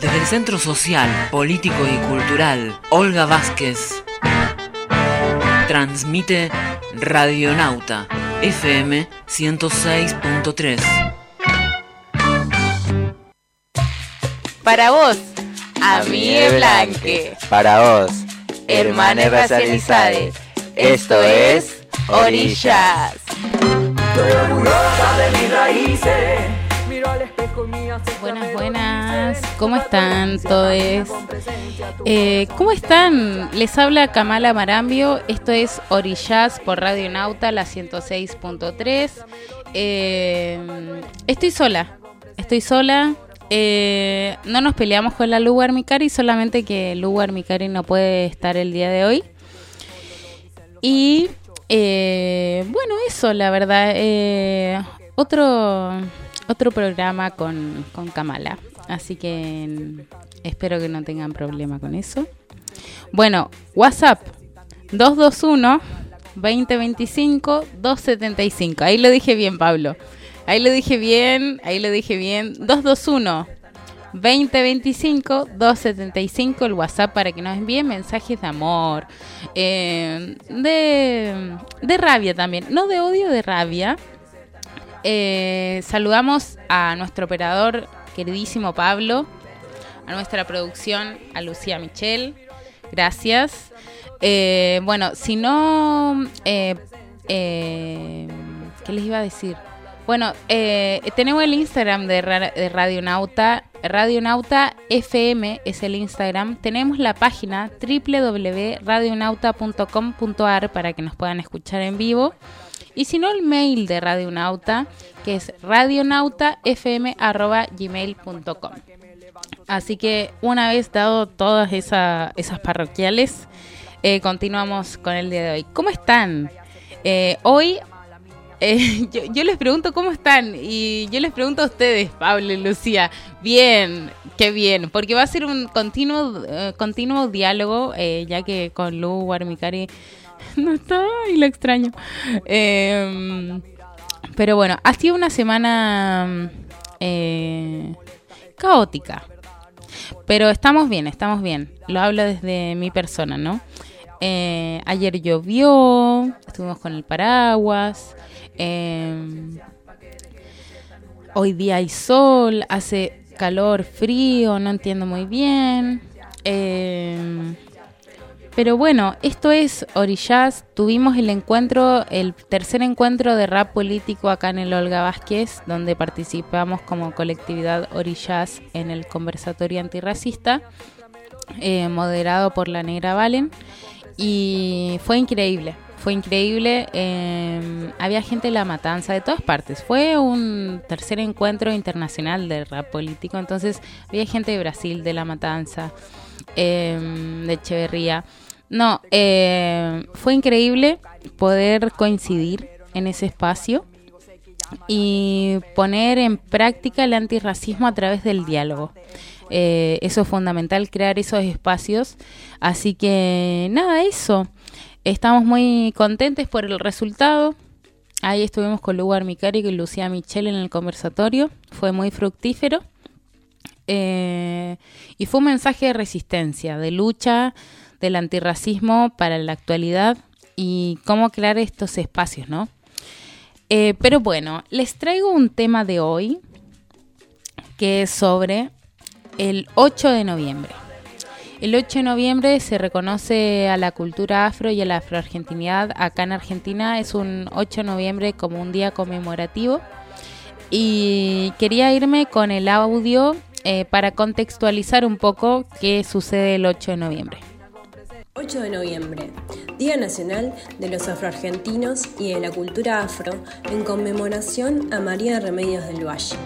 Desde el Centro Social, Político y Cultural, Olga Vázquez transmite Radionauta FM 106.3. Para vos, Amigue Blanque. Para vos, Hermane Racializade. Esto es Orillas. Buenas, buenas. ¿Cómo están todos? Eh, ¿Cómo están? Les habla Kamala Marambio. Esto es Orillas por Radio Nauta, la 106.3. Eh, estoy sola. Estoy sola. Eh, no nos peleamos con la Lugar Mikari, solamente que Lugar Mikari no puede estar el día de hoy. Y eh, bueno, eso, la verdad. Eh, otro, otro programa con, con Kamala. Así que espero que no tengan problema con eso. Bueno, WhatsApp 221 2025 275. Ahí lo dije bien, Pablo. Ahí lo dije bien, ahí lo dije bien. 221 2025 275 el WhatsApp para que nos envíen mensajes de amor, eh, de, de rabia también, no de odio, de rabia. Eh, saludamos a nuestro operador queridísimo Pablo, a nuestra producción, a Lucía Michel. Gracias. Eh, bueno, si no... Eh, eh, ¿Qué les iba a decir? Bueno, eh, tenemos el Instagram de, Ra- de Radionauta. Radionauta FM es el Instagram. Tenemos la página www.radionauta.com.ar para que nos puedan escuchar en vivo. Y si no, el mail de Radionauta, que es radionautafm.gmail.com. Así que una vez dado todas esa- esas parroquiales, eh, continuamos con el día de hoy. ¿Cómo están? Eh, hoy eh, yo, yo les pregunto cómo están y yo les pregunto a ustedes, Pablo y Lucía, bien, qué bien, porque va a ser un continuo, eh, continuo diálogo, eh, ya que con Lu Guarmicari no está y lo extraño. Eh, pero bueno, ha sido una semana eh, caótica. Pero estamos bien, estamos bien. Lo hablo desde mi persona, ¿no? Eh, ayer llovió, estuvimos con el paraguas. eh, hoy día hay sol, hace calor, frío, no entiendo muy bien. eh, pero bueno, esto es Orillas. Tuvimos el encuentro, el tercer encuentro de rap político acá en el Olga Vázquez, donde participamos como colectividad Orillas en el conversatorio antirracista, eh, moderado por la Negra Valen. Y fue increíble, fue increíble. eh, había gente de La Matanza de todas partes. Fue un tercer encuentro internacional de rap político, entonces había gente de Brasil, de La Matanza, eh, de Echeverría. No, eh, fue increíble poder coincidir en ese espacio y poner en práctica el antirracismo a través del diálogo. Eh, eso es fundamental, crear esos espacios. Así que nada, eso. Estamos muy contentes por el resultado. Ahí estuvimos con Lugar Micari y Lucía Michel en el conversatorio. Fue muy fructífero. Eh, y fue un mensaje de resistencia, de lucha del antirracismo para la actualidad y cómo crear estos espacios, ¿no? Eh, pero bueno, les traigo un tema de hoy que es sobre el 8 de noviembre. El 8 de noviembre se reconoce a la cultura afro y a la afroargentinidad. Acá en Argentina es un 8 de noviembre como un día conmemorativo. Y quería irme con el audio eh, para contextualizar un poco qué sucede el 8 de noviembre. 8 de noviembre, Día Nacional de los Afroargentinos y de la Cultura Afro, en conmemoración a María Remedios del Valle,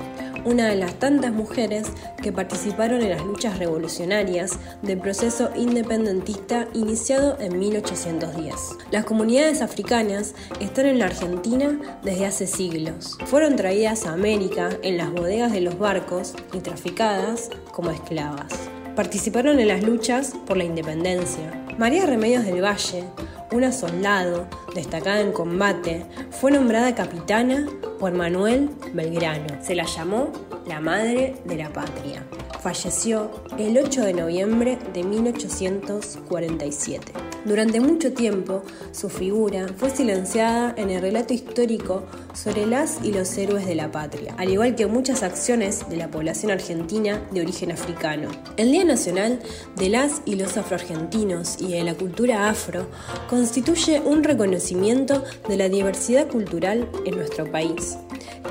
una de las tantas mujeres que participaron en las luchas revolucionarias del proceso independentista iniciado en 1810. Las comunidades africanas están en la Argentina desde hace siglos. Fueron traídas a América en las bodegas de los barcos y traficadas como esclavas. Participaron en las luchas por la independencia. María Remedios del Valle, una soldado destacada en combate, fue nombrada capitana por Manuel Belgrano. Se la llamó la Madre de la Patria. Falleció el 8 de noviembre de 1847. Durante mucho tiempo, su figura fue silenciada en el relato histórico sobre las y los héroes de la patria, al igual que muchas acciones de la población argentina de origen africano. El Día Nacional de las y los afroargentinos y de la cultura afro constituye un reconocimiento de la diversidad cultural en nuestro país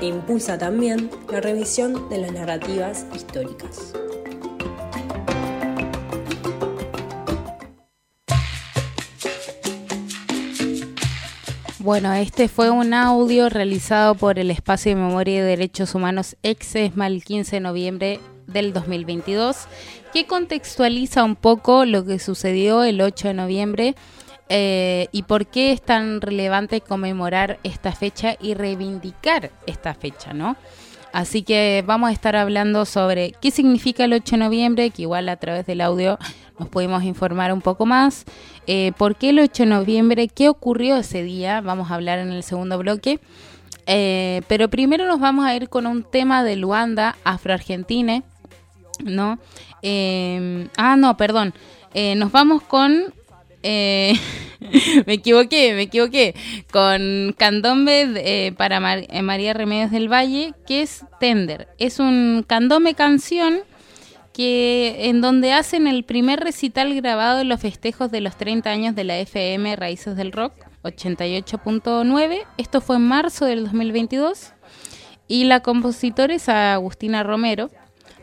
e impulsa también la revisión de las narrativas históricas. Bueno, este fue un audio realizado por el Espacio de Memoria y Derechos Humanos EXESMA el 15 de noviembre del 2022, que contextualiza un poco lo que sucedió el 8 de noviembre eh, y por qué es tan relevante conmemorar esta fecha y reivindicar esta fecha, ¿no? Así que vamos a estar hablando sobre qué significa el 8 de noviembre, que igual a través del audio nos pudimos informar un poco más. Eh, ¿Por qué el 8 de noviembre? ¿Qué ocurrió ese día? Vamos a hablar en el segundo bloque. Eh, pero primero nos vamos a ir con un tema de Luanda, Afro-Argentine, ¿no? Eh, ah, no, perdón. nos vamos con... me equivoqué, me equivoqué. Con candombe para María Remedios del Valle, que es Tender. Es un candombe canción que en donde hacen el primer recital grabado en los festejos de los 30 años de la FM Raíces del Rock 88.9. Esto fue en marzo del 2022 y la compositora es Agustina Romero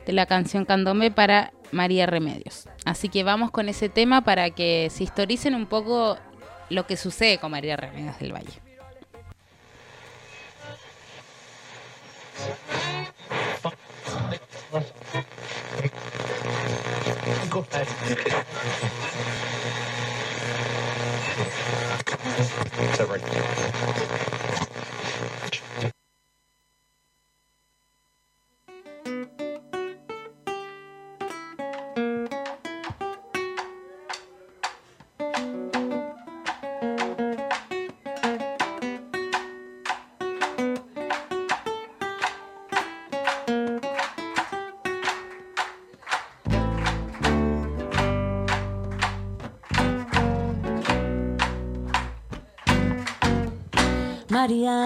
de la canción Candombe para María Remedios. Así que vamos con ese tema para que se historicen un poco lo que sucede con María Remedios del Valle.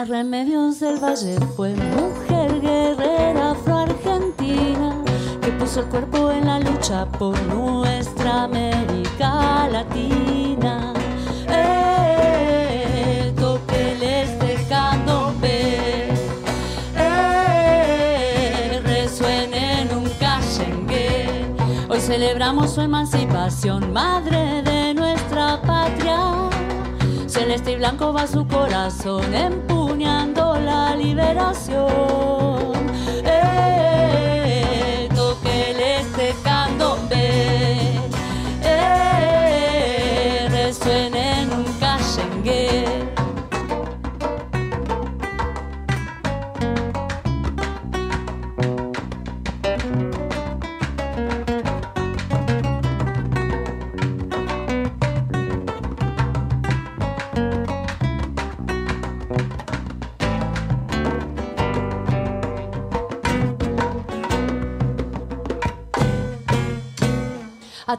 Remedios del Valle fue mujer guerrera afroargentina que puso el cuerpo en la lucha por nuestra América Latina. Eh, toqueles de candombe, eh, resuenen un cachengue. Hoy celebramos su emancipación, madre de nuestra patria Celeste y blanco va su corazón empuñando la liberación.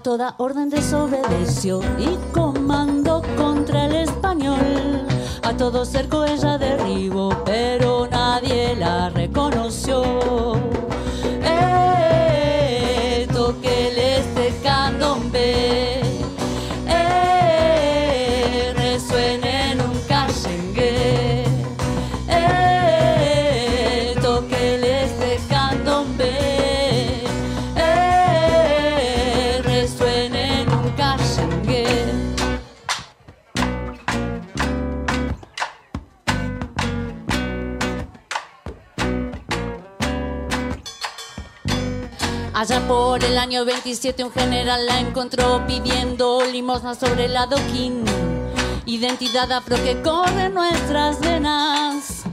Toda orden desobedeció y comando contra el español. A todo cerco ella derribó, pero nadie la reconoció. 27 un general la encontró pidiendo limosna sobre el adoquín. Identidad afro que corre nuestras venas.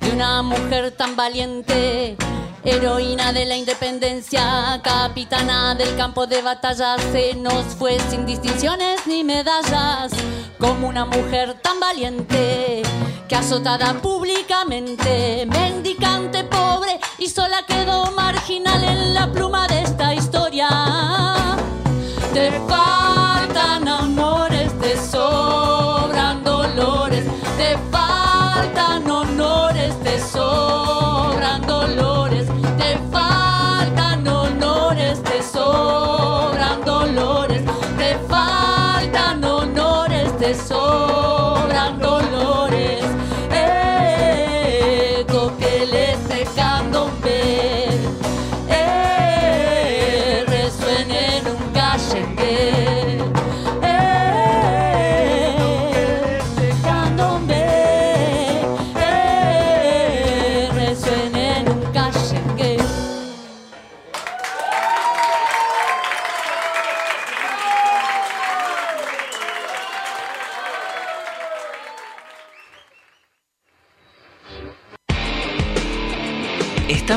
De una mujer tan valiente, heroína de la independencia, capitana del campo de batalla, se nos fue sin distinciones ni medallas. Como una mujer tan valiente que azotada públicamente, mendicante, pobre y sola quedó marginal en la pluma de esta historia. Te faltan honores, te sobran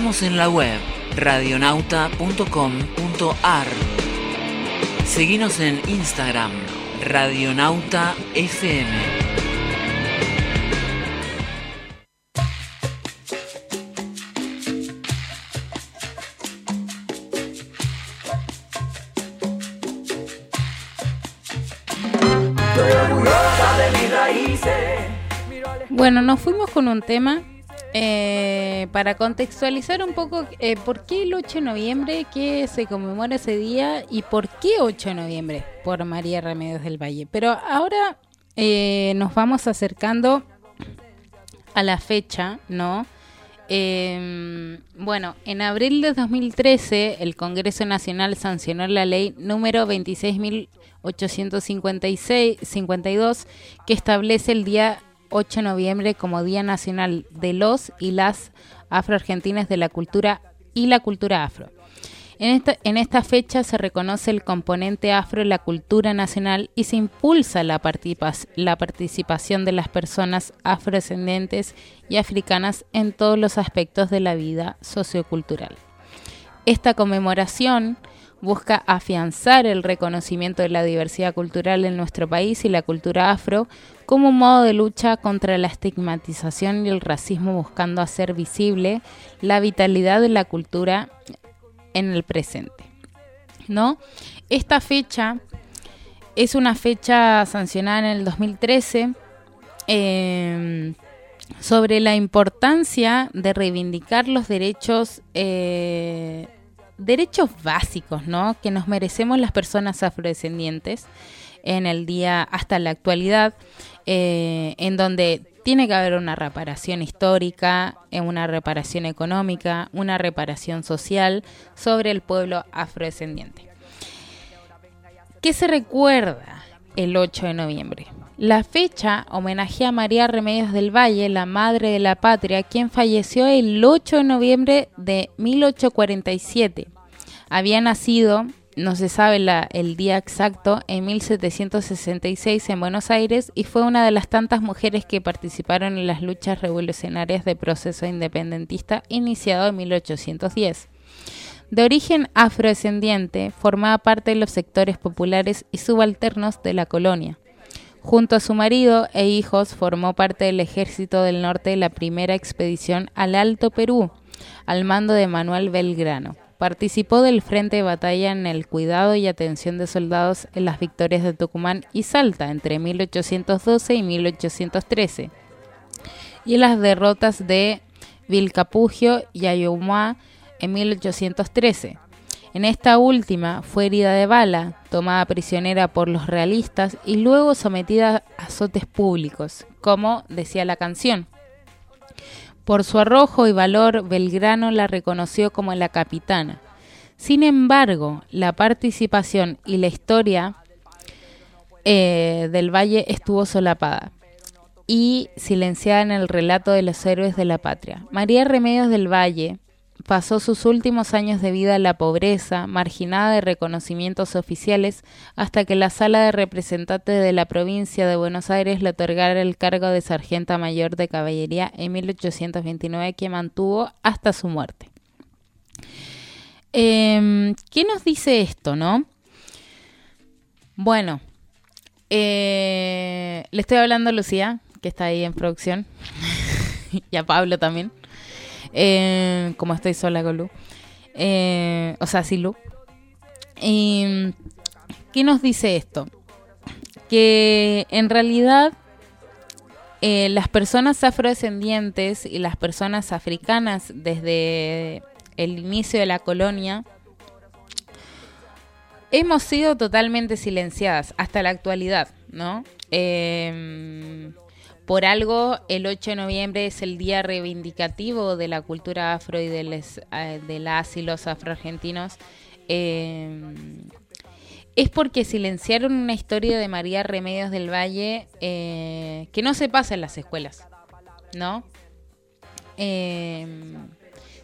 En la web radionauta.com.ar. Seguinos en Instagram, Radionauta FM. Bueno, nos fuimos con un tema eh, para contextualizar un poco eh, por qué el 8 de noviembre, qué se conmemora ese día y por qué 8 de noviembre por María Remedios del Valle. Pero ahora eh, nos vamos acercando a la fecha, ¿no? Eh, bueno, en abril de 2013 el Congreso Nacional sancionó la ley número 26.852 que establece el día 8 de noviembre como Día Nacional de los y las afroargentinas de la cultura y la cultura afro. En esta, en esta fecha se reconoce el componente afro en la cultura nacional y se impulsa la, la participación de las personas afrodescendientes y africanas en todos los aspectos de la vida sociocultural. Esta conmemoración busca afianzar el reconocimiento de la diversidad cultural en nuestro país y la cultura afro como un modo de lucha contra la estigmatización y el racismo buscando hacer visible la vitalidad de la cultura en el presente. ¿No? Esta fecha es una fecha sancionada en el 2013 eh, sobre la importancia de reivindicar los derechos eh, derechos básicos, ¿no? Que nos merecemos las personas afrodescendientes en el día hasta la actualidad, eh, en donde tiene que haber una reparación histórica, eh, una reparación económica, una reparación social sobre el pueblo afrodescendiente. ¿Qué se recuerda el 8 de noviembre? La fecha homenajea a María Remedios del Valle, la madre de la patria, quien falleció el 8 de noviembre de 1847. Había nacido, no se sabe el día exacto, en 1766 en Buenos Aires y fue una de las tantas mujeres que participaron en las luchas revolucionarias del proceso independentista iniciado en 1810. De origen afrodescendiente, formaba parte de los sectores populares y subalternos de la colonia. Junto a su marido e hijos formó parte del ejército del norte de la primera expedición al Alto Perú, al mando de Manuel Belgrano. Participó del frente de batalla en el cuidado y atención de soldados en las victorias de Tucumán y Salta entre 1812 y 1813 y en las derrotas de Vilcapugio y Ayumá en 1813. En esta última fue herida de bala, tomada prisionera por los realistas y luego sometida a azotes públicos, como decía la canción. Por su arrojo y valor, Belgrano la reconoció como la capitana. Sin embargo, la participación y la historia eh, del Valle estuvo solapada y silenciada en el relato de los héroes de la patria. María Remedios del Valle pasó sus últimos años de vida en la pobreza, marginada de reconocimientos oficiales, hasta que la Sala de Representantes de la provincia de Buenos Aires le otorgara el cargo de sargenta mayor de caballería en 1829, que mantuvo hasta su muerte. Eh, ¿Qué nos dice esto, no? Bueno, Eh, le estoy hablando a Lucía, que está ahí en producción, y a Pablo también, eh, como estoy sola con Lu, eh, o sea, sí Lu. ¿Qué nos dice esto? Que en realidad eh, las personas afrodescendientes y las personas africanas desde el inicio de la colonia hemos sido totalmente silenciadas hasta la actualidad, ¿no? Em, por algo, el 8 de noviembre es el día reivindicativo de la cultura afro y de, les, eh, las y los afroargentinos. Em, es porque silenciaron una historia de María Remedios del Valle eh, que no se pasa en las escuelas, ¿no? Em,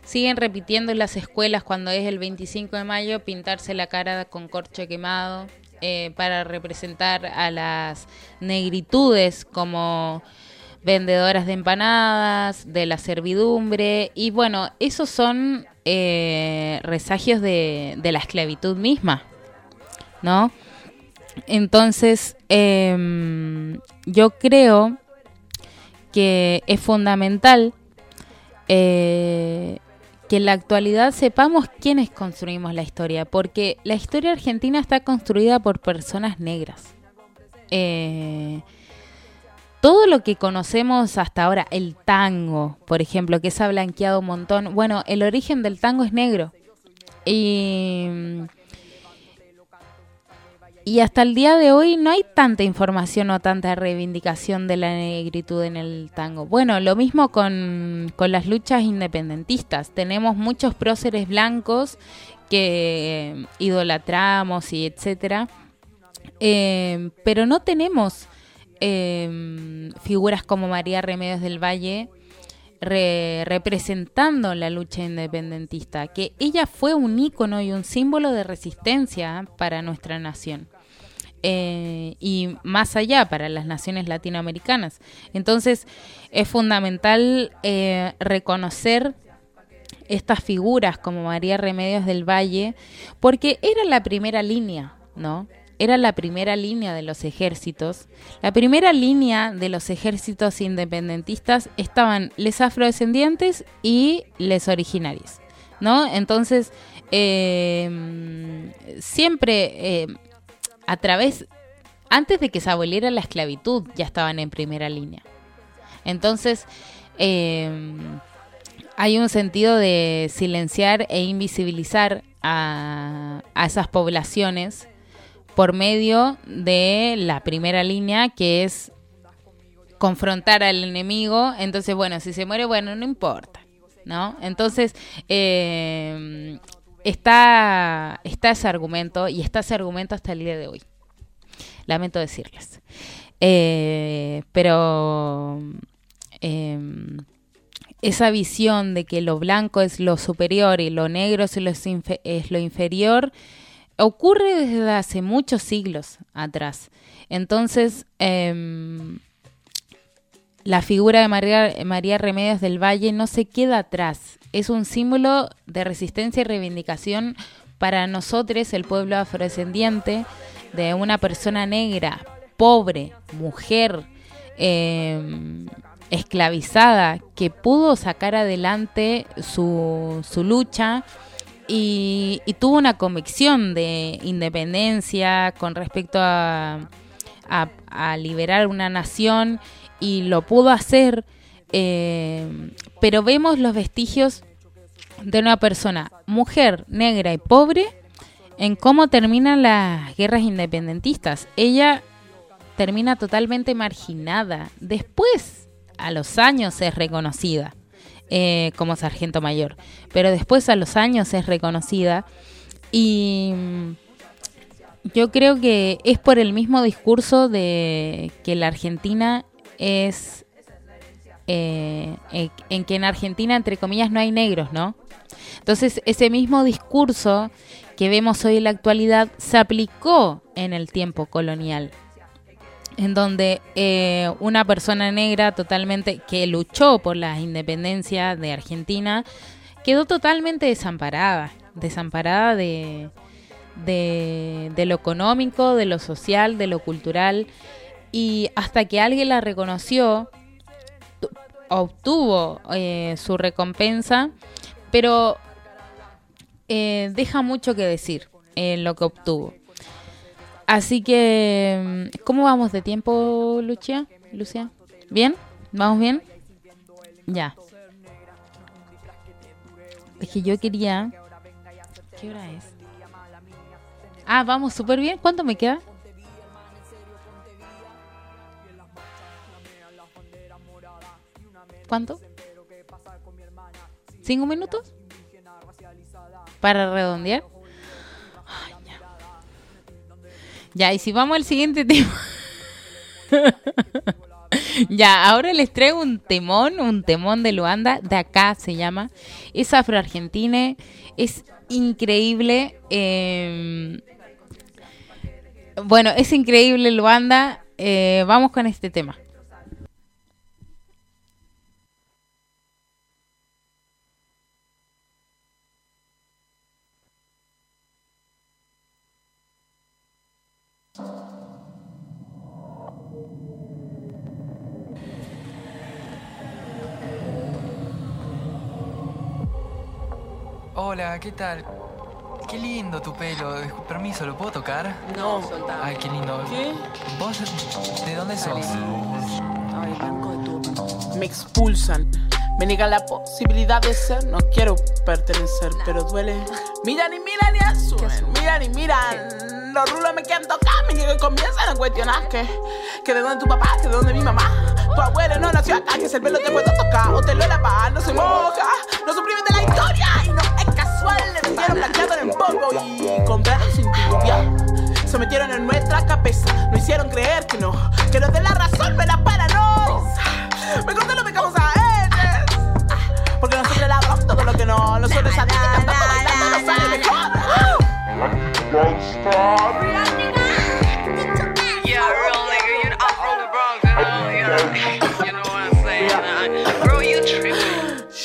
siguen repitiendo en las escuelas cuando es el 25 de mayo pintarse la cara con corcho quemado eh, para representar a las negritudes como vendedoras de empanadas, de la servidumbre y bueno, esos son eh, resagios de, de la esclavitud misma, ¿no? Entonces, em, yo creo que es fundamental eh, que en la actualidad sepamos quiénes construimos la historia, porque la historia argentina está construida por personas negras. Eh, todo lo que conocemos hasta ahora, el tango, por ejemplo, que se ha blanqueado un montón, bueno, el origen del tango es negro. Y y hasta el día de hoy no hay tanta información o tanta reivindicación de la negritud en el tango. Bueno, lo mismo con, las luchas independentistas. Tenemos muchos próceres blancos que idolatramos y etcétera. Eh, pero no tenemos eh, figuras como María Remedios del Valle representando la lucha independentista, que ella fue un ícono y un símbolo de resistencia para nuestra nación. Eh, y más allá para las naciones latinoamericanas. Entonces es fundamental eh, reconocer estas figuras como María Remedios del Valle, porque era la primera línea, ¿no? Era la primera línea de los ejércitos. La primera línea de los ejércitos independentistas estaban les afrodescendientes y les originarios, ¿no? Entonces, eh, siempre a través, antes de que se aboliera la esclavitud, ya estaban en primera línea. Entonces, em, hay un sentido de silenciar e invisibilizar a, esas poblaciones por medio de la primera línea, que es confrontar al enemigo. Entonces, bueno, si se muere, bueno, no importa. ¿No? Entonces, eh, está, está ese argumento y está ese argumento hasta el día de hoy. Lamento decirles. Eh, pero em, esa visión de que lo blanco es lo superior y lo negro es lo, es lo inferior ocurre desde hace muchos siglos atrás. Entonces, em, la figura de María, María Remedios del Valle no se queda atrás. Es un símbolo de resistencia y reivindicación para nosotros, el pueblo afrodescendiente, de una persona negra, pobre, mujer, em, esclavizada, que pudo sacar adelante su, lucha y, tuvo una convicción de independencia con respecto a, a liberar una nación y lo pudo hacer eh, pero vemos los vestigios de una persona, mujer, negra y pobre, en cómo terminan las guerras independentistas. Ella termina totalmente marginada. Después, a los años, es reconocida eh, como sargento mayor. Pero después, a los años, es reconocida. Y mm, yo creo que es por el mismo discurso de que la Argentina es eh, en que en Argentina, entre comillas, no hay negros, ¿no? Entonces, ese mismo discurso que vemos hoy en la actualidad se aplicó en el tiempo colonial, en donde eh, una persona negra totalmente que luchó por la independencia de Argentina quedó totalmente desamparada, desamparada de, de, de lo económico, de lo social, de lo cultural, y hasta que alguien la reconoció, tu- obtuvo eh, su recompensa, pero eh, deja mucho que decir en lo que obtuvo. Así que, ¿cómo vamos de tiempo, Lucia? Lucia, ¿bien? ¿Vamos bien? Ya. Es que yo quería... ¿Qué hora es? Ah, vamos súper bien. ¿Cuánto me queda? ¿Cuánto? ¿Cinco minutos? ¿Para redondear? Ya. Y si vamos al siguiente tema. ya, ahora les traigo un temón, un temón de Luanda, de acá se llama. Es afro-argentine, es increíble. eh, bueno, es increíble Luanda. eh, vamos con este tema. Hola, ¿qué tal? Qué lindo tu pelo. Permiso, ¿lo puedo tocar? No. Ay, qué lindo. ¿Qué? ¿Vos de dónde sos? Ay, banco de tu. Me expulsan. Me niegan la posibilidad de ser. No quiero pertenecer, pero duele. Miran y miran y asumen. Miran y miran. Los rulos me quieren tocar. Me llegan y comienzan a cuestionar que, que de dónde tu papá, que de dónde mi mamá. Tu abuelo no nació acá, que si el pelo te puedo tocar. O te lo lavas, no se moja. No suprimen de la historia. Y no es. Siguieron blanqueando en polvo y compraron sin tibia. Se metieron en nuestra cabeza, nos hicieron creer que no, que nos den la razón, me la paranoia. Mejor te lo pecamos a ellos. Porque nosotros elaboramos todo lo que no, nosotros a ti cantando, bailando, nos sale mejor. Yeah, real nigga, you know, I'm from the Bronx, you know, you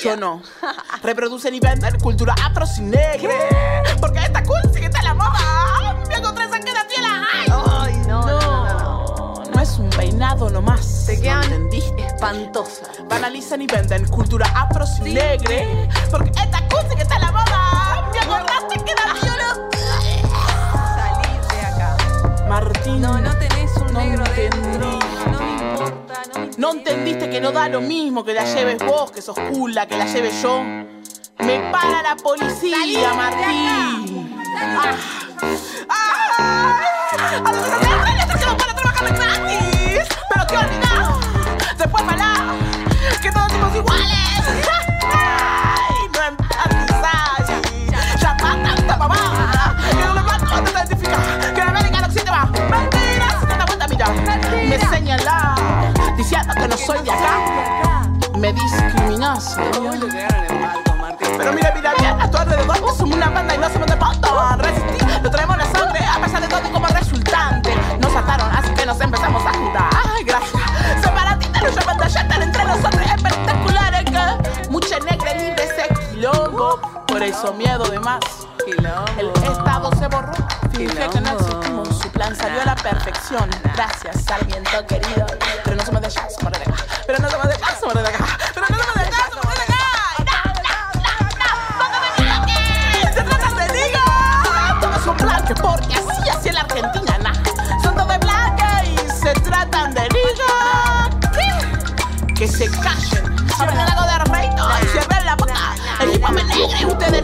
Yo no. Reproducen y venden cultura afro sin negre. Porque esta cool sigue está la moda. Me encontré esa que la. Ay, no, no, no. No es un peinado nomás. Te quedan ¿no entendiste? espantosa. Banalizan y venden cultura afro sin negre. Porque esta cool sigue está la moda. Me acordaste que era. Salí de acá. Martín. No, no no No entendiste que no da lo mismo que la lleves vos, que sos cula, que la lleve yo. Me para la policía, Martín. Ah. Ah. A los para trabajar gratis. Pero qué olvidado. Después falar que todos somos iguales. Soy de acá. Me discriminas. Pero mira, mira bien, a tu alrededor somos una banda y no somos de fondo. Resistir, lo traemos la sangre a pesar de todo y como resultante. Nos ataron, así que nos empezamos a juntar. Ay, gracias. Llaman de ayer entre nosotros espectaculares que mucha negra libre ese quilombo. Por eso miedo de más. El estado se borró. Finge que no plan salió a la perfección. Gracias, Sarmiento querido. Pero no somos de allá, somos de acá. Pero no somos de acá, somos de acá.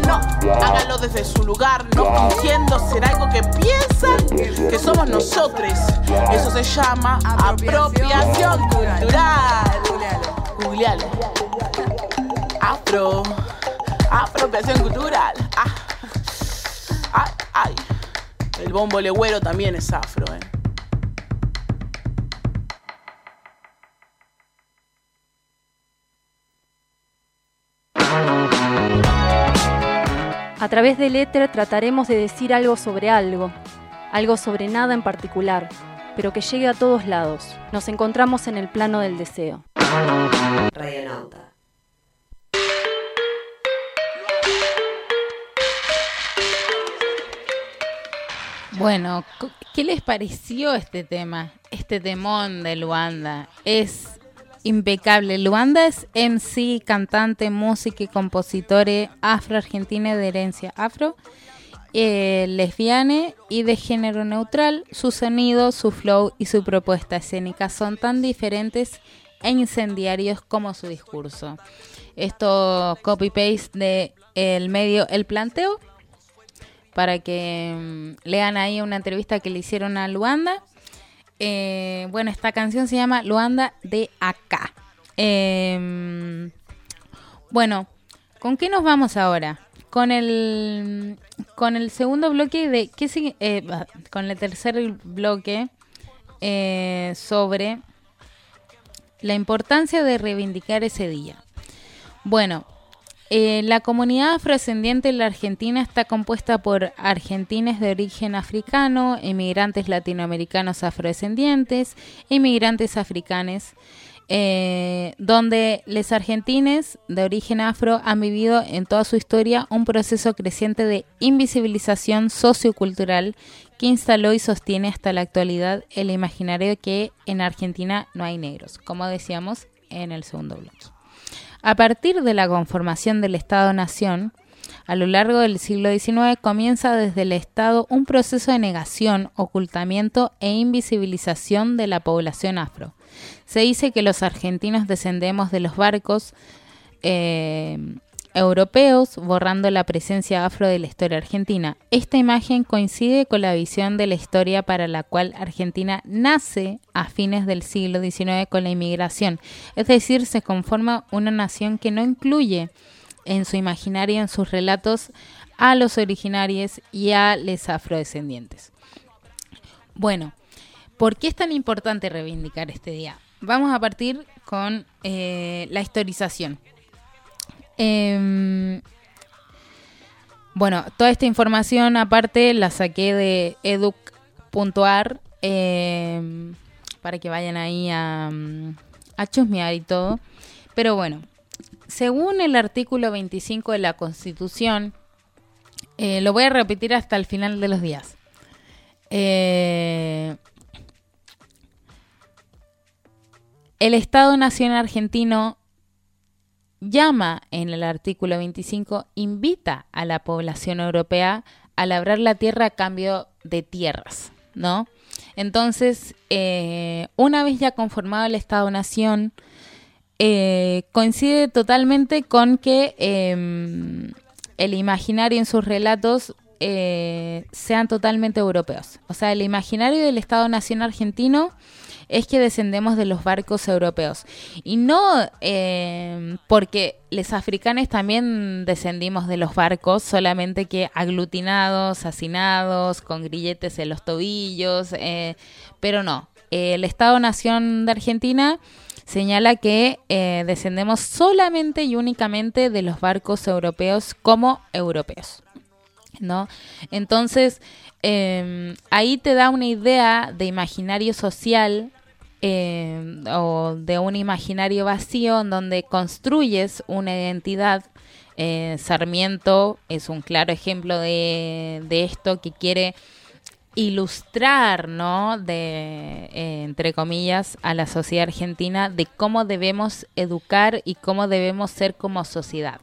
No. Háganlo desde su lugar, no fingiendo ser algo que piensan que somos nosotros. Eso se llama apropiación cultural. Googlealo. Afro. Apropiación cultural. Ah. Ay, ay. El bombo legüero también es afro, eh. A través del éter trataremos de decir algo sobre algo, algo sobre nada en particular, pero que llegue a todos lados. Nos encontramos en el plano del deseo. Radionauta. Bueno, ¿qué les pareció este tema? Este temón de Luanda. Es impecable. Luanda es MC, cantante, música y compositore afro-argentina de herencia afro, eh, lesbiana y de género neutral. Su sonido, su flow y su propuesta escénica son tan diferentes e incendiarios como su discurso. Esto copy-paste de el medio El Planteo para que mm, lean ahí una entrevista que le hicieron a Luanda. Eh, bueno, esta canción se llama Luanda de acá. Eh, bueno, ¿con qué nos vamos ahora? Con el con el segundo bloque de qué eh, con el tercer bloque eh, sobre la importancia de reivindicar ese día. Bueno, eh, la comunidad afrodescendiente en la Argentina está compuesta por argentines de origen africano, inmigrantes latinoamericanos afrodescendientes, inmigrantes africanos, eh, donde los argentines de origen afro han vivido en toda su historia un proceso creciente de invisibilización sociocultural que instaló y sostiene hasta la actualidad el imaginario que en Argentina no hay negros, como decíamos en el segundo bloque. A partir de la conformación del Estado-Nación, a lo largo del siglo XIX comienza desde el Estado un proceso de negación, ocultamiento e invisibilización de la población afro. Se dice que los argentinos descendemos de los barcos eh, europeos, borrando la presencia afro de la historia argentina. Esta imagen coincide con la visión de la historia para la cual Argentina nace a fines del siglo XIX con la inmigración, es decir, se conforma una nación que no incluye en su imaginario, en sus relatos, a los originarios y a los afrodescendientes. Bueno, ¿por qué es tan importante reivindicar este día? Vamos a partir con eh, la historización. Em, bueno, toda esta información aparte la saqué de educ.ar em, para que vayan ahí a, a chusmear y todo. Pero bueno, según el artículo 25 de la Constitución, eh, lo voy a repetir hasta el final de los días. Eh, el Estado-Nación argentino llama en el artículo 25, invita a la población europea a labrar la tierra a cambio de tierras, ¿no? Entonces, eh, una vez ya conformado el Estado-Nación, eh, coincide totalmente con que eh, el imaginario en sus relatos eh, sean totalmente europeos. O sea, el imaginario del Estado-Nación argentino es que descendemos de los barcos europeos. Y no eh, porque los africanos también descendimos de los barcos, solamente que aglutinados, hacinados, con grilletes en los tobillos, eh, pero no. el Estado-Nación de Argentina señala que eh, descendemos solamente y únicamente de los barcos europeos como europeos. ¿No? Entonces, ahí te da una idea de imaginario social eh, o de un imaginario vacío en donde construyes una identidad. Eh, Sarmiento es un claro ejemplo de, de esto que quiere ilustrar, ¿no? De, eh, entre comillas, a la sociedad argentina de cómo debemos educar y cómo debemos ser como sociedad.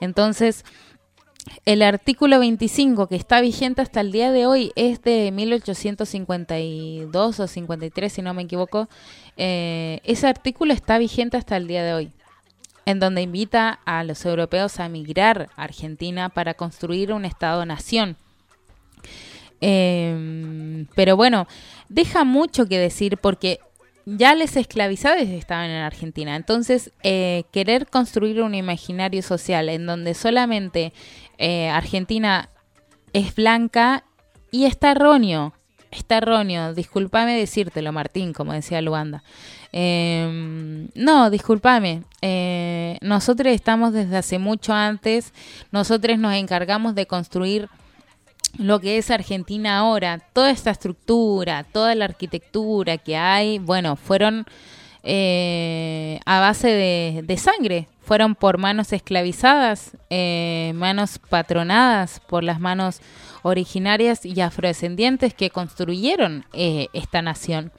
Entonces, el artículo 25 que está vigente hasta el día de hoy es de 1852 o 53, si no me equivoco. Eh, ese artículo está vigente hasta el día de hoy, en donde invita a los europeos a emigrar a Argentina para construir un Estado-nación. Eh, pero bueno, deja mucho que decir porque ya les esclavizados estaban en Argentina. Entonces, eh, querer construir un imaginario social en donde solamente eh, Argentina es blanca y está erróneo. Está erróneo. Discúlpame decírtelo, Martín, como decía Luanda. Eh, no, discúlpame. Eh, nosotros estamos desde hace mucho antes. Nosotros nos encargamos de construir lo que es Argentina ahora, toda esta estructura, toda la arquitectura que hay, bueno, fueron eh, a base de, de, sangre, fueron por manos esclavizadas, eh, manos patronadas por las manos originarias y afrodescendientes que construyeron eh, esta nación.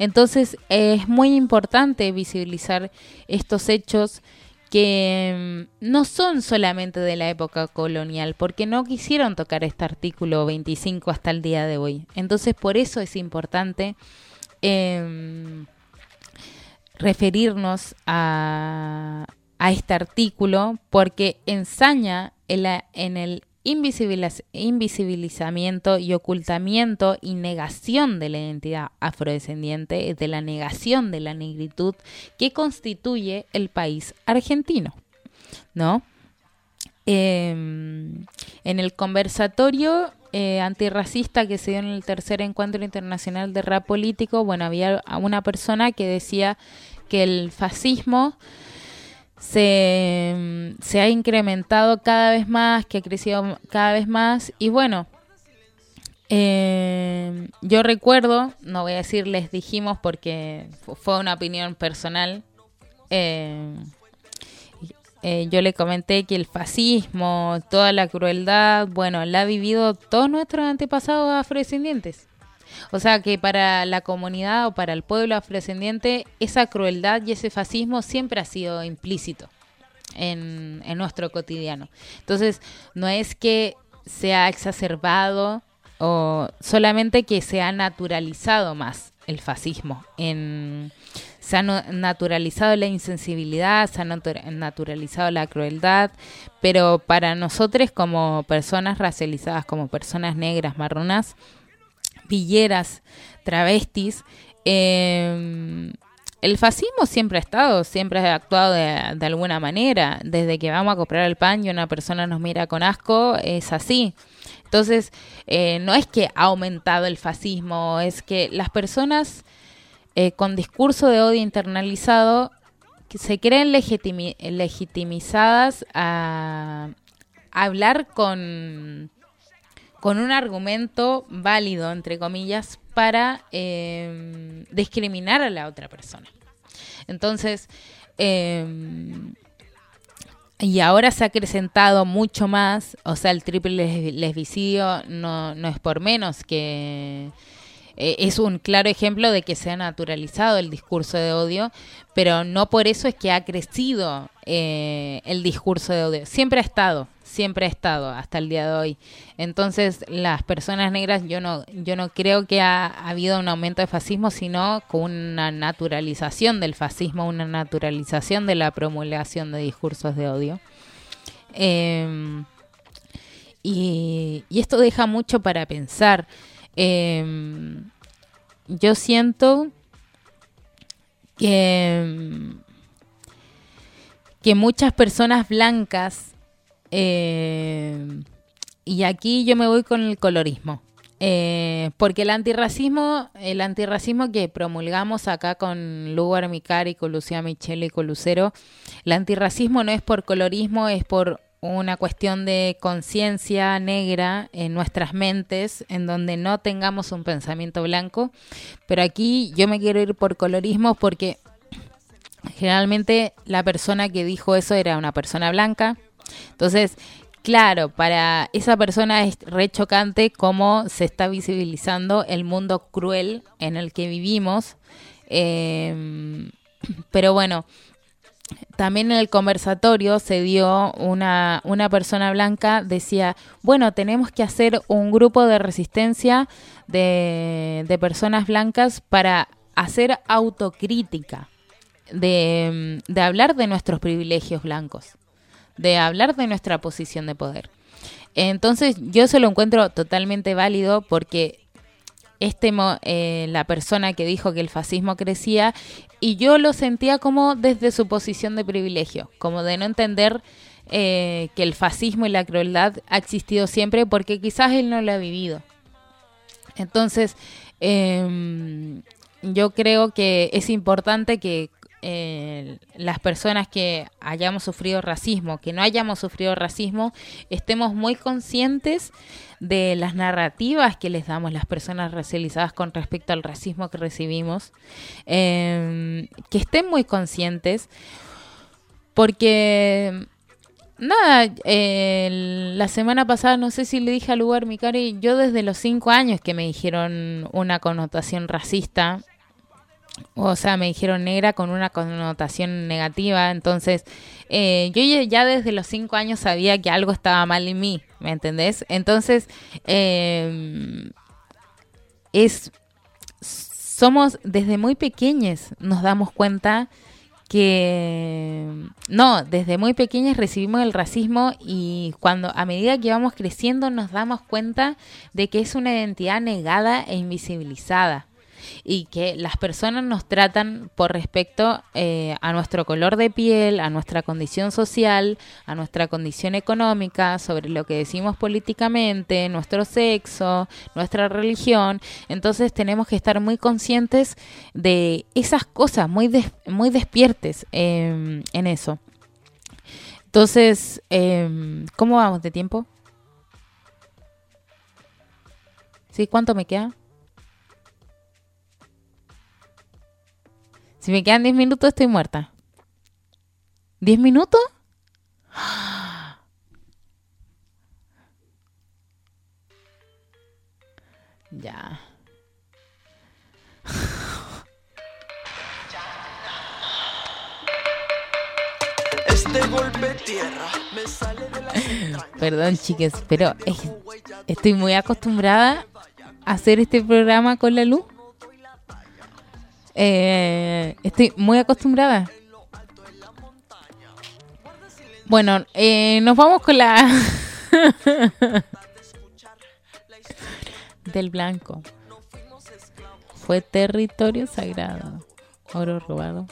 Entonces es muy importante visibilizar estos hechos que mm, no son solamente de la época colonial, porque no quisieron tocar este artículo 25 hasta el día de hoy. Entonces por eso es importante em, referirnos a, a este artículo, porque ensaña en, el invisibiliz- invisibilizamiento y ocultamiento y negación de la identidad afrodescendiente, de la negación de la negritud que constituye el país argentino, ¿no? Eh, en el conversatorio eh, antirracista que se dio en el tercer encuentro internacional de rap político, bueno, había una persona que decía que el fascismo se, se ha incrementado cada vez más, que ha crecido cada vez más y bueno, eh, yo recuerdo, no voy a decir les dijimos porque fu- fue una opinión personal, eh, eh, yo le comenté que el fascismo, toda la crueldad, bueno, la ha vivido todos nuestros antepasados afrodescendientes. O sea que para la comunidad o para el pueblo afrodescendiente, esa crueldad y ese fascismo siempre ha sido implícito en, en nuestro cotidiano. Entonces, no es que se ha exacerbado o solamente que se ha naturalizado más el fascismo. Se ha naturalizado la insensibilidad, se ha natu- naturalizado la crueldad, pero para nosotros como personas racializadas, como personas negras, marronas, villeras, travestis, eh, el fascismo siempre ha estado, siempre ha actuado de, alguna manera. Desde que vamos a comprar el pan y una persona nos mira con asco, es así. Entonces, eh, no es que ha aumentado el fascismo, es que las personas eh, con discurso de odio internalizado se creen legitimi- legitimizadas a hablar con, con un argumento válido, entre comillas, para eh, discriminar a la otra persona. Entonces, eh, y ahora se ha acrecentado mucho más, o sea, el triple les- lesbicidio no, no es por menos que eh, es un claro ejemplo de que se ha naturalizado el discurso de odio, pero no por eso es que ha crecido eh, el discurso de odio. Siempre ha estado, siempre ha estado hasta el día de hoy. Entonces, las personas negras, yo no, yo no creo que ha, ha habido un aumento de fascismo, sino con una naturalización del fascismo, una naturalización de la promulgación de discursos de odio. Eh, y, y esto deja mucho para pensar. Eh, yo siento que, que muchas personas blancas, eh, y aquí yo me voy con el colorismo, eh, porque el antirracismo, el antirracismo que promulgamos acá con Lugo Armicari, con Lucía Michele y con Lucero, el antirracismo no es por colorismo, es por una cuestión de conciencia negra en nuestras mentes, en donde no tengamos un pensamiento blanco. Pero aquí yo me quiero ir por colorismo porque generalmente la persona que dijo eso era una persona blanca. Entonces, claro, para esa persona es re chocante cómo se está visibilizando el mundo cruel en el que vivimos. Eh, pero bueno, también en el conversatorio se dio una, una persona blanca, decía, bueno, tenemos que hacer un grupo de resistencia de, de personas blancas para hacer autocrítica, de, de hablar de nuestros privilegios blancos, de hablar de nuestra posición de poder. Entonces yo se lo encuentro totalmente válido porque este eh, la persona que dijo que el fascismo crecía y yo lo sentía como desde su posición de privilegio, como de no entender eh, que el fascismo y la crueldad ha existido siempre porque quizás él no lo ha vivido. Entonces, em, yo creo que es importante que eh, las personas que hayamos sufrido racismo, que no hayamos sufrido racismo, estemos muy conscientes de las narrativas que les damos las personas racializadas con respecto al racismo que recibimos, eh, que estén muy conscientes Porque, nada, eh, la semana pasada, no sé si le dije al lugar, mi cari, yo desde los cinco años que me dijeron una connotación racista, o sea, me dijeron negra con una connotación negativa, entonces eh, yo ya- desde los cinco años sabía que algo estaba mal en mí, ¿me entendés? Entonces, eh, es somos desde muy pequeños nos damos cuenta que no, desde muy pequeños recibimos el racismo y cuando a medida que vamos creciendo nos damos cuenta de que es una identidad negada e invisibilizada y que las personas nos tratan por respecto eh, a nuestro color de piel, a nuestra condición social, a nuestra condición económica, sobre lo que decimos políticamente, nuestro sexo, nuestra religión. Entonces tenemos que estar muy conscientes de esas cosas, muy, muy despiertes eh, en eso. Entonces, eh, ¿cómo vamos de tiempo? ¿Sí? ¿Cuánto me queda? Si me quedan 10 minutos, estoy muerta. ¿10 minutos? Ya. Este golpe tierra me sale de la Perdón, chicas, pero es- estoy muy acostumbrada a hacer este programa con la luz. Eh, estoy muy acostumbrada. Bueno, eh, nos vamos con la del blanco. Fue territorio sagrado, oro robado,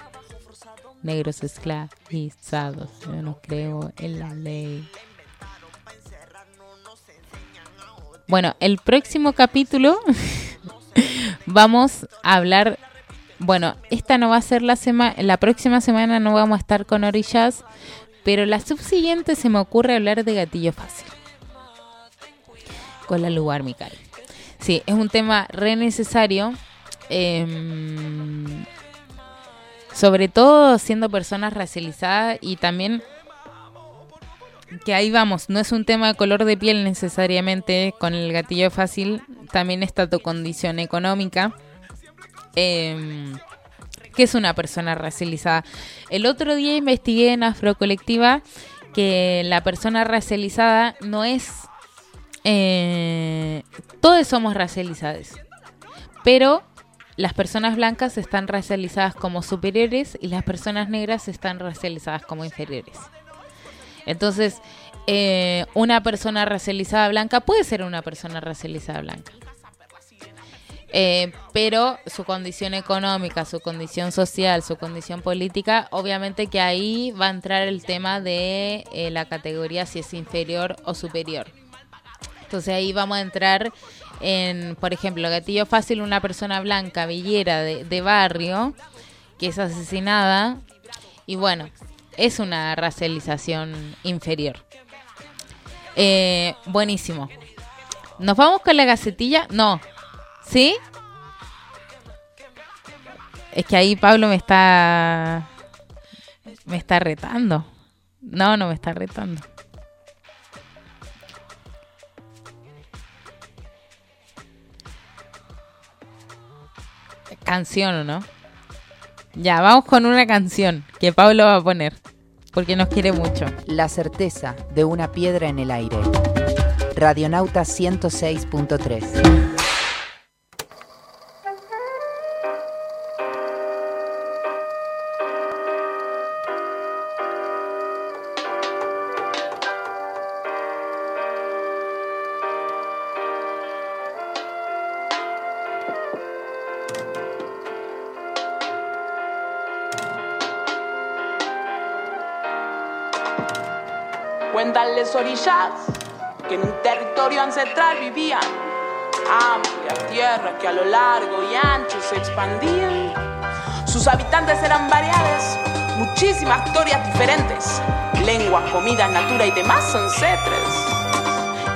negros esclavizados. Yo no creo en la ley. Bueno, el próximo capítulo vamos a hablar. Bueno, esta no va a ser la semana. La próxima semana no vamos a estar con orillas. Pero la subsiguiente se me ocurre hablar de gatillo fácil. Con la lugar Mical. Sí, es un tema re necesario. em, sobre todo siendo personas racializadas y también que ahí vamos, no es un tema de color de piel necesariamente con el gatillo fácil, también está tu condición económica. Em, que es una persona racializada. El otro día investigué en Afrocolectiva que la persona racializada no es... eh, todos somos racializados, pero las personas blancas están racializadas como superiores y las personas negras están racializadas como inferiores. Entonces, eh, una persona racializada blanca puede ser una persona racializada blanca. Eh, pero su condición económica, su condición social, su condición política, obviamente que ahí va a entrar el tema de eh, la categoría si es inferior o superior. Entonces ahí vamos a entrar en, por ejemplo, gatillo fácil, una persona blanca, villera de, barrio, que es asesinada, y bueno, es una racialización inferior. Eh, buenísimo. ¿Nos vamos con la gacetilla? No. ¿Sí? Es que ahí Pablo me está. Me está retando. No, no me está retando. Canción no? Ya, vamos con una canción que Pablo va a poner. Porque nos quiere mucho. La certeza de una piedra en el aire. Radionauta 106.3. orillas que en un territorio ancestral vivían amplias tierras que a lo largo y ancho se expandían. Sus habitantes eran variadas, muchísimas historias diferentes, lenguas, comidas, natura y demás ancestres.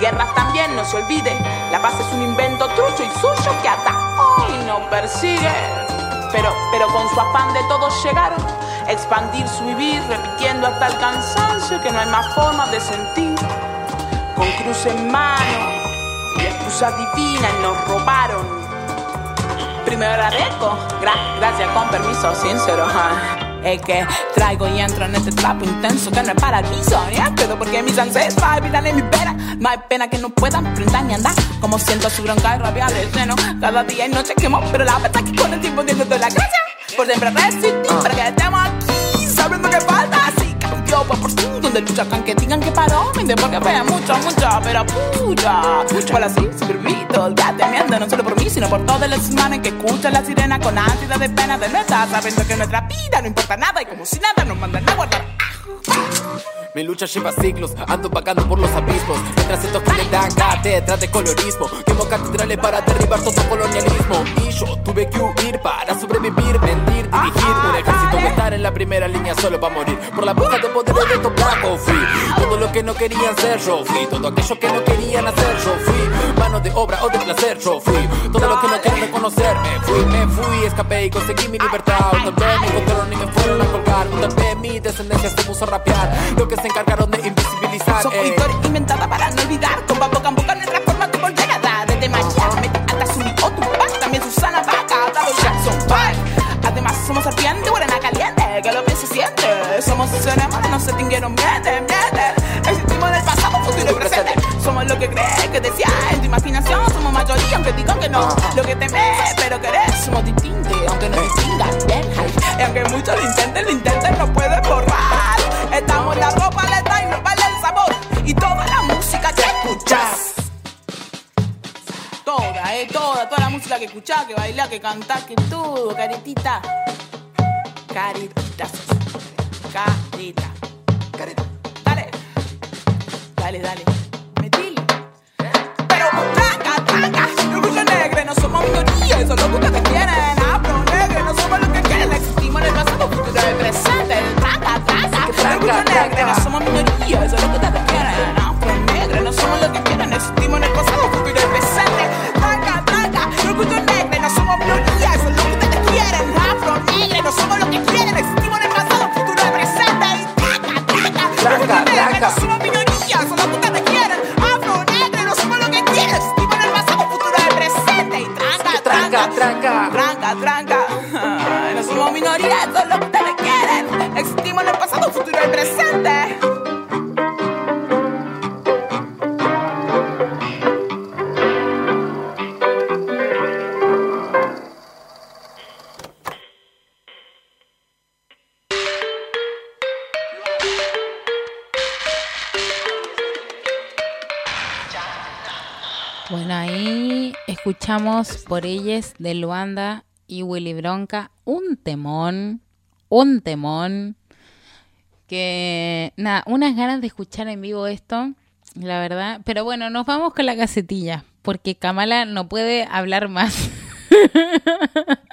Guerras también, no se olvide, la paz es un invento trucho y suyo que hasta hoy no persigue. Pero, pero con su afán de todos llegaron, expandir su vivir, repitiendo hasta el cansancio que no hay más formas de sentir. Con cruz en mano y excusas divinas nos robaron. Primero agradezco, gra- gracias con permiso sincero. Es que traigo y entro en este trapo intenso que no es paradiso, ni pedo porque mis ancestros habitan en mi vera. No hay pena que no puedan enfrentar ni andar. Como siento su bronca y rabia de seno. Cada día y noche quemo, pero la verdad que con el tiempo entiendo toda la gracia. Por siempre resistir para que estemos sabiendo que falta así. Cambió por por sí, donde lucha can que digan que paró. Me porque fue mucho, mucho, pero pucha. Para así, supervito, el día temiendo, no solo por mí, sino por todos los humanos que escuchan la sirena con ansiedad de pena de neta, sabiendo que nuestra vida no importa nada y como si nada nos mandan a guardar. Mi lucha lleva siglos, ando vagando por los abismos. Mientras estos que le dan cátedra de colorismo. Quemo catedrales para derribar todo colonialismo. Y yo tuve que huir para sobrevivir, mentir, dirigir Un ejército que estar en la primera línea solo para morir. Por la boca de poder de fui Todo lo que no querían ser yo fui. Todo aquello que no querían hacer yo fui. Mano de obra o de placer yo fui. Todo lo que no quieren reconocer me fui, me fui Escapé y conseguí mi libertad. Tal vez me encontraron y me fueron a colgar. Tal vez mi descendencia se puso a rapear. Lo que se encargaron de invisibilizar Son eh. inventadas para no olvidar. Con boca en boca nuestra forma de volver a dar. Desde Miami hasta Zuni o Tupac, también Susana Vaca, Dado Jackson Five. Además somos serpiente, guarana caliente, que lo que se siente. Somos ceremonia, no se extinguieron, miente, miente. Existimos en el pasado, futuro y presente. Somos lo que crees, que decía en tu imaginación. Somos mayoría, aunque digan que no. Lo que temes, pero querés, somos distintos, aunque no distingan. bien. Y aunque muchos lo intenten, lo intenten, no pueden borrar. Estamos en la ropa letra y no vale el sabor. Y toda la música que escuchas. Toda, eh, toda, toda la música que escuchás, que bailás, que cantás, que todo, caritita. Carita. Carita. Carita. Dale. Dale, dale. Metile. Pero tranca, tranca. Orgullo negro, no somos minoría, eso es lo que quieren. Afro negro, no somos lo que quieren. Existimos en el pasado, futuro y. por ellas de Luanda y Willy Bronca un temón, un temón, que nada, unas ganas de escuchar en vivo esto, la verdad. Pero bueno, nos vamos con la casetilla, porque Kamala no puede hablar más.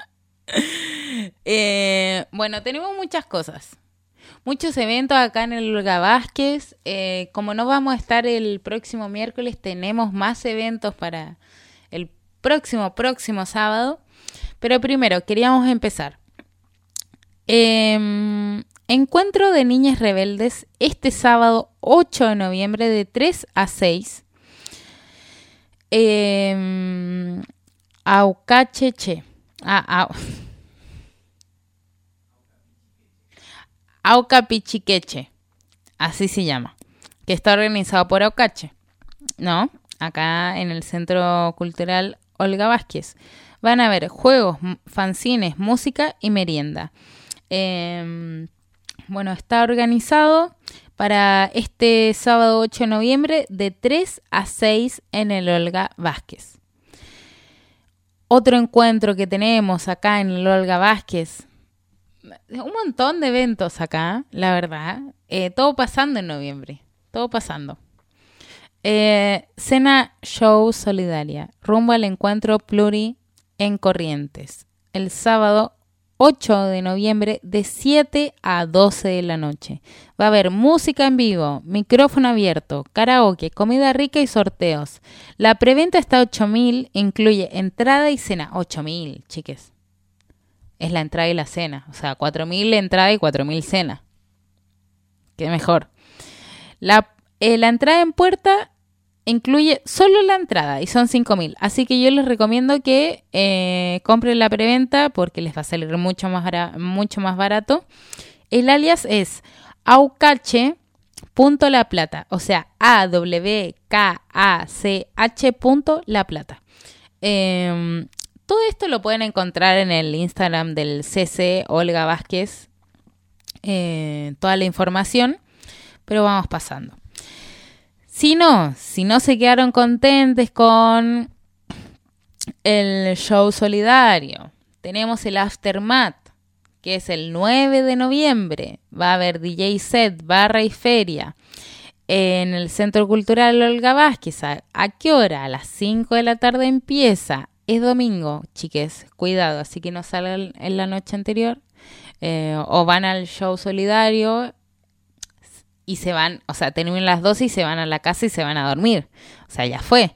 Eh, bueno, tenemos muchas cosas. Muchos eventos acá en el Olga Vázquez. Eh, como no vamos a estar el próximo miércoles, tenemos más eventos para próximo, próximo sábado. Pero primero, queríamos empezar. Eh, encuentro de niñas rebeldes este sábado 8 de noviembre de 3 a 6. Eh, Aucacheche. Ah, au- Auca Pichiqueche, así se llama, que está organizado por Aucache, ¿no? Acá en el Centro Cultural Olga Vázquez. Van a haber juegos, fanzines, música y merienda. Eh, bueno, está organizado para este sábado 8 de noviembre de 3 a 6 en el Olga Vázquez. Otro encuentro que tenemos acá en el Olga Vázquez. Un montón de eventos acá, la verdad. Eh, todo pasando en noviembre. Todo pasando. Eh, cena Show Solidaria. Rumbo al encuentro Pluri en Corrientes. El sábado 8 de noviembre de 7 a 12 de la noche. Va a haber música en vivo, micrófono abierto, karaoke, comida rica y sorteos. La preventa está a 8000, incluye entrada y cena. 8000, chiques. es la entrada y la cena. O sea, 4.000 entrada y 4.000 cena. Qué mejor. La, eh, la entrada en puerta incluye solo la entrada y son 5.000. Así que yo les recomiendo que eh, compren la preventa porque les va a salir mucho más, mucho más barato. El alias es aucache.laplata. O sea, A-W-K-A-C-H. punto La Plata. Em, todo esto lo pueden encontrar en el Instagram del CC Olga Vázquez. eh, toda la información. Pero vamos pasando. Si no, si no se quedaron contentes con el show solidario, tenemos el Aftermath, que es el 9 de noviembre. Va a haber DJ set, barra y feria en el Centro Cultural Olga Vázquez. ¿A, qué hora? A las 5 de la tarde empieza. Es domingo, chiques, cuidado, así que no salgan en la noche anterior. eh, o van al show solidario y se van, o sea, terminan las 12 y se van a la casa y se van a dormir. O sea, ya fue.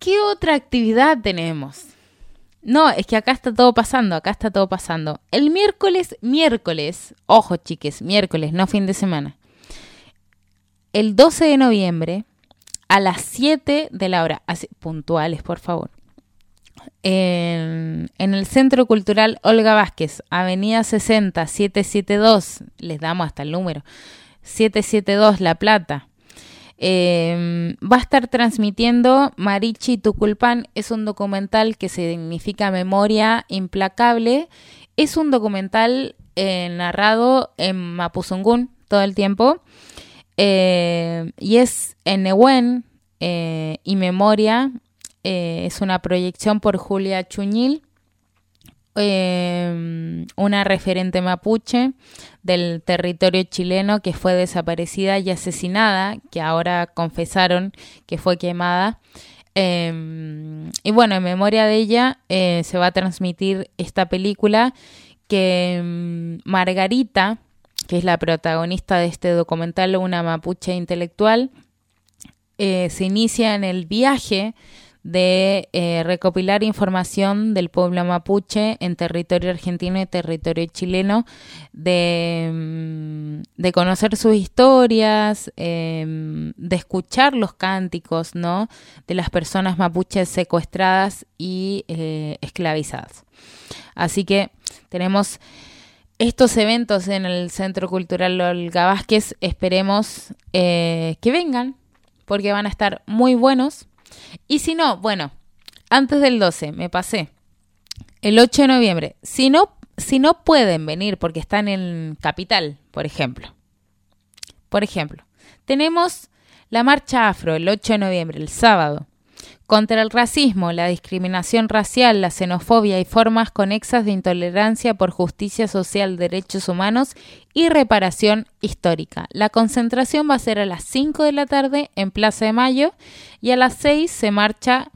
¿Qué otra actividad tenemos? No, es que acá está todo pasando, acá está todo pasando. El miércoles, miércoles, ojo chiques, miércoles, no fin de semana. El 12 de noviembre, a las 7 de la hora, puntuales por favor, en, el Centro Cultural Olga Vázquez, Avenida 60, 772, les damos hasta el número, 772 La Plata. Eh, va a estar transmitiendo Marichi Tuculpan, es un documental que significa memoria implacable. Es un documental eh, narrado en Mapuzungún todo el tiempo. Eh, y es en eh, y Memoria. Eh, es una proyección por Julia Chuñil, eh, una referente mapuche del territorio chileno que fue desaparecida y asesinada, que ahora confesaron que fue quemada. Eh, y bueno, en memoria de ella eh, se va a transmitir esta película que mm, Margarita, que es la protagonista de este documental, una mapuche intelectual, eh, se inicia en el viaje de eh, recopilar información del pueblo mapuche en territorio argentino y territorio chileno, de, mm, de conocer sus historias, eh, de escuchar los cánticos ¿no? de las personas mapuches secuestradas y eh, esclavizadas. Así que tenemos estos eventos en el Centro Cultural Olga Vázquez, esperemos eh, que vengan, porque van a estar muy buenos. Y si no, bueno, antes del 12, me pasé. El 8 de noviembre. Si no, si no pueden venir porque están en Capital, por ejemplo. Por ejemplo, tenemos la marcha afro el 8 de noviembre, el sábado. Contra el racismo, la discriminación racial, la xenofobia y formas conexas de intolerancia por justicia social, derechos humanos y reparación histórica. La concentración va a ser a las 5 de la tarde en Plaza de Mayo y a las 6 se marcha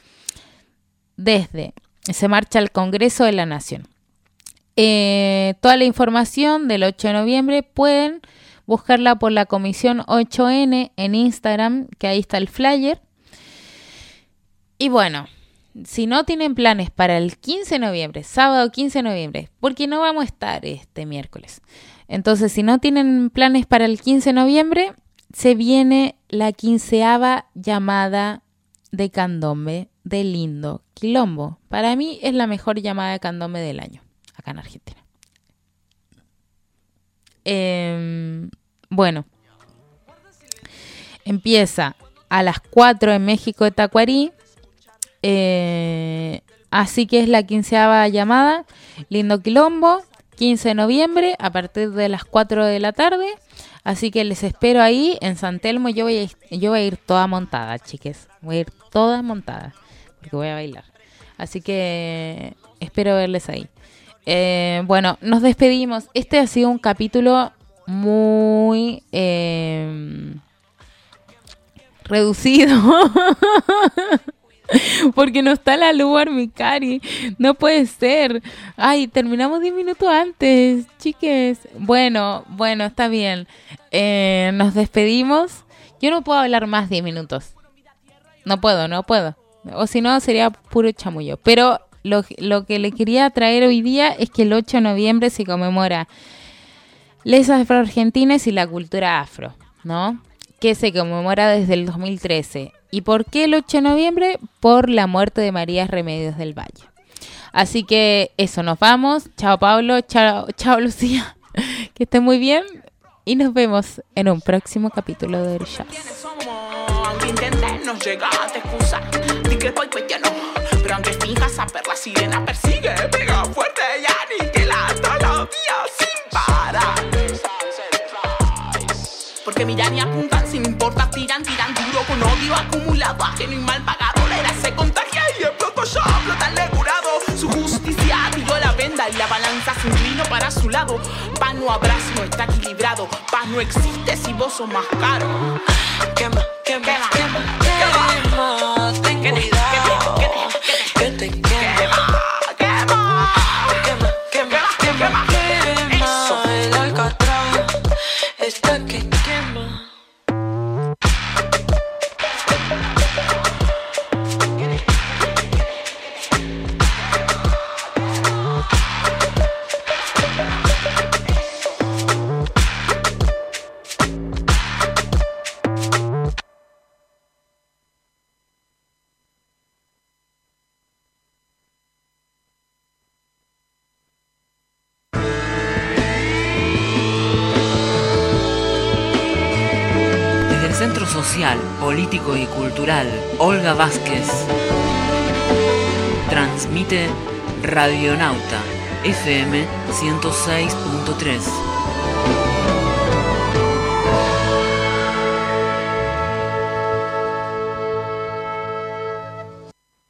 desde, se marcha al Congreso de la Nación. Eh, toda la información del 8 de noviembre pueden buscarla por la Comisión 8N en Instagram, que ahí está el flyer. Y bueno, si no tienen planes para el 15 de noviembre, sábado 15 de noviembre, porque no vamos a estar este miércoles. Entonces, si no tienen planes para el 15 de noviembre, se viene la quinceava llamada de candombe de Lindo Quilombo. Para mí es la mejor llamada de candombe del año, acá en Argentina. Eh, bueno, empieza a las 4 en México de Tacuarí. Eh, así que es la quinceava llamada. Lindo Quilombo, 15 de noviembre, a partir de las 4 de la tarde. Así que les espero ahí en San Telmo. Yo voy a, ir- yo voy a ir toda montada, chiques. Voy a ir toda montada. Porque voy a bailar. Así que espero verles ahí. Eh, bueno, nos despedimos. Este ha sido un capítulo muy eh, reducido. Porque no está la luz Armicari. No puede ser. Ay, terminamos 10 minutos antes, chiques. Bueno, bueno, está bien. Eh, nos despedimos. Yo no puedo hablar más 10 minutos. No puedo, no puedo. O si no, sería puro chamullo. Pero lo, que le quería traer hoy día es que el 8 de noviembre se conmemora les afroargentines y la cultura afro, ¿no? Que se conmemora desde el 2013. ¿Y por qué el 8 de noviembre? Por la muerte de María Remedios del Valle. Así que eso, nos vamos. Chao Pablo, chao, chao Lucía. Que estén muy bien y nos vemos en un próximo capítulo de Orishas. No llegar a excusa Di que estoy cuestiono Pero aunque finjas saber la sirena persigue Pega fuerte y aniquila todos los días sin parar Porque miran y apuntan sin importar Tiran, tiran con odio acumulado Ajeno y mal pagado La era se contagia y explotó yo Flotarle curado Su justicia tiró la venda Y la balanza se inclinó para su lado. Paz no habrá si no está equilibrado Paz no existe si vos sos más caro. Quema, quema, quema, quema, Olga Vázquez transmite Radionauta FM 106.3.